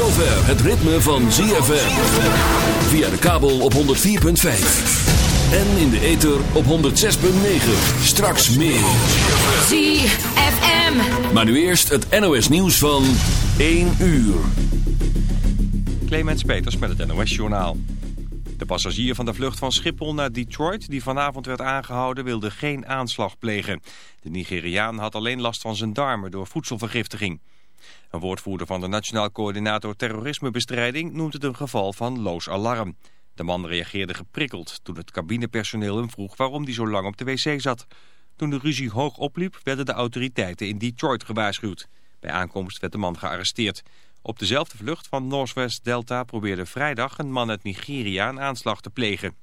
zover het ritme van ZFM. Via de kabel op 104.5. En in de ether op 106.9. Straks meer. ZFM. Maar nu eerst het NOS nieuws van 1 uur. Clemens Peters met het NOS Journaal. De passagier van de vlucht van Schiphol naar Detroit die vanavond werd aangehouden wilde geen aanslag plegen. De Nigeriaan had alleen last van zijn darmen door voedselvergiftiging. Een woordvoerder van de Nationaal Coördinator Terrorismebestrijding noemt het een geval van loos alarm. De man reageerde geprikkeld toen het cabinepersoneel hem vroeg waarom hij zo lang op de wc zat. Toen de ruzie hoog opliep werden de autoriteiten in Detroit gewaarschuwd. Bij aankomst werd de man gearresteerd. Op dezelfde vlucht van Northwest Delta probeerde vrijdag een man uit Nigeria een aanslag te plegen.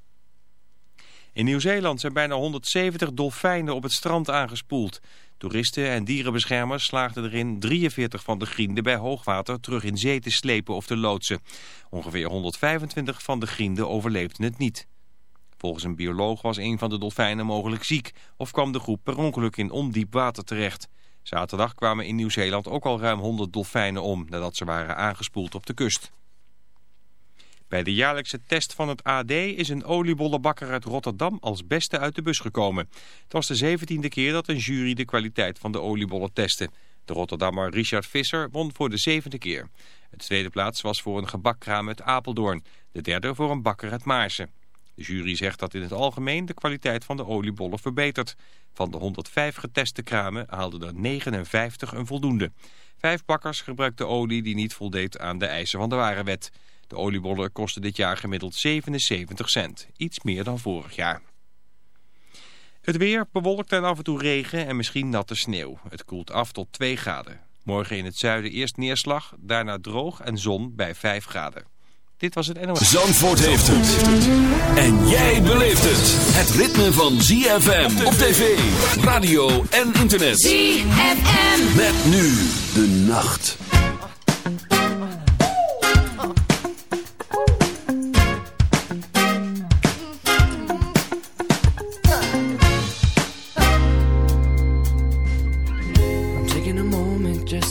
In Nieuw-Zeeland zijn bijna 170 dolfijnen op het strand aangespoeld. Toeristen en dierenbeschermers slaagden erin 43 van de grienden bij hoogwater terug in zee te slepen of te loodsen. Ongeveer 125 van de grienden overleefden het niet. Volgens een bioloog was een van de dolfijnen mogelijk ziek of kwam de groep per ongeluk in ondiep water terecht. Zaterdag kwamen in Nieuw-Zeeland ook al ruim 100 dolfijnen om nadat ze waren aangespoeld op de kust. Bij de jaarlijkse test van het AD is een oliebollenbakker uit Rotterdam als beste uit de bus gekomen. Het was de zeventiende keer dat een jury de kwaliteit van de oliebollen testte. De Rotterdammer Richard Visser won voor de zevende keer. De tweede plaats was voor een gebakkraam uit Apeldoorn. De derde voor een bakker uit Maarsen. De jury zegt dat in het algemeen de kwaliteit van de oliebollen verbetert. Van de 105 geteste kramen haalden er 59 een voldoende. Vijf bakkers gebruikten olie die niet voldeed aan de eisen van de warenwet. De oliebollen kosten dit jaar gemiddeld 77 cent. Iets meer dan vorig jaar. Het weer bewolkt en af en toe regen en misschien natte sneeuw. Het koelt af tot 2 graden. Morgen in het zuiden eerst neerslag, daarna droog en zon bij 5 graden. Dit was het NOS. Zandvoort heeft het. En jij beleeft het. Het ritme van ZFM op tv, radio en internet. ZFM. Met nu de nacht.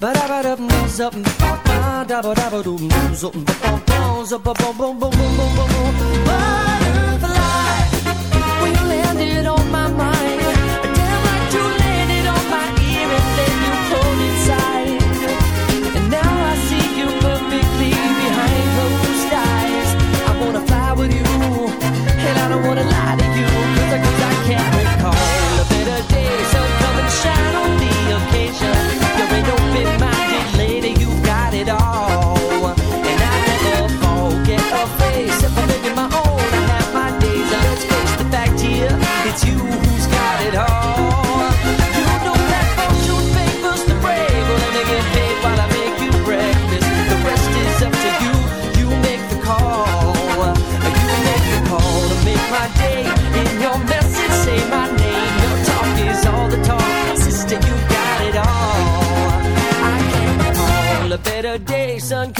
ba da ba da moves up ba da ba da ba do moves up ba ba bones up ba boom boom boom boom boom boom boom butterfly when you landed on my mind damn right you landed on my ear and then you pulled inside. And now I see you perfectly behind closed eyes. I wanna fly with you and I don't wanna lie to you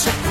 Wat